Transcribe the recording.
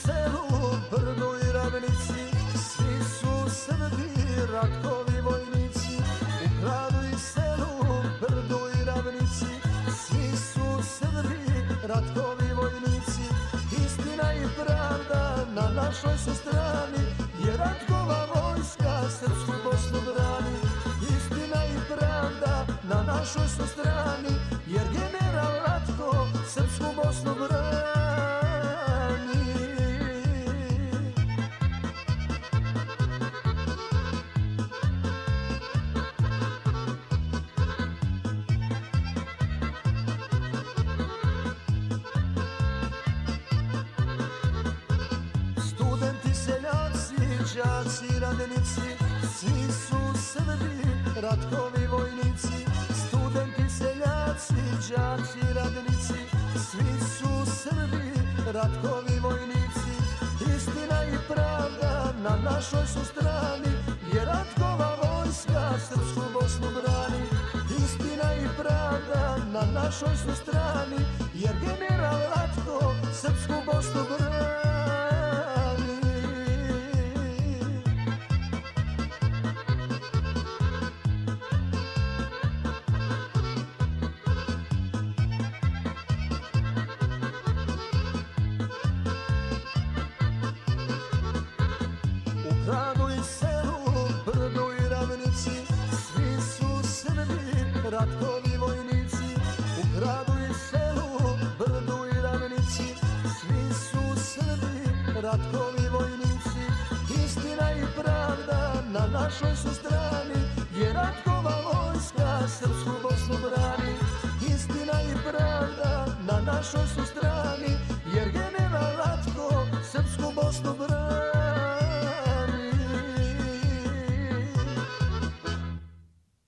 selu, brdu i ravnici. Svi su Srbi, ratkovi vojnici. U gradu i selu, brdu i ravnici. Svi su Srbi, ratkovi vojnici. Istina i pravda na našoj su strani Jer ratkova vojska srpsku Bosnu brani. Istina i pravda na našoj su strani đaci, radenici Svi su Srbi, ratkovi vojnici Studenti, seljaci, đaci, radenici Svi su Srbi, ratkovi vojnici. Istina i pravda na našoj su strani Jer ratkova vojska srpsku Bosnu brani. Istina i pravda na našoj su strani Jer general Ratko srpsku Bosnu brani gradu i selu, brdu i ravnici Svi su Srbi, ratkovi vojnici. U gradu i selu, brdu i ravnici Svi su Srbi, vojnici. Istina i pravda na našoj su strani Jer ratkova vojska srpsku Bosnu brani. Istina i pravda na našoj su strani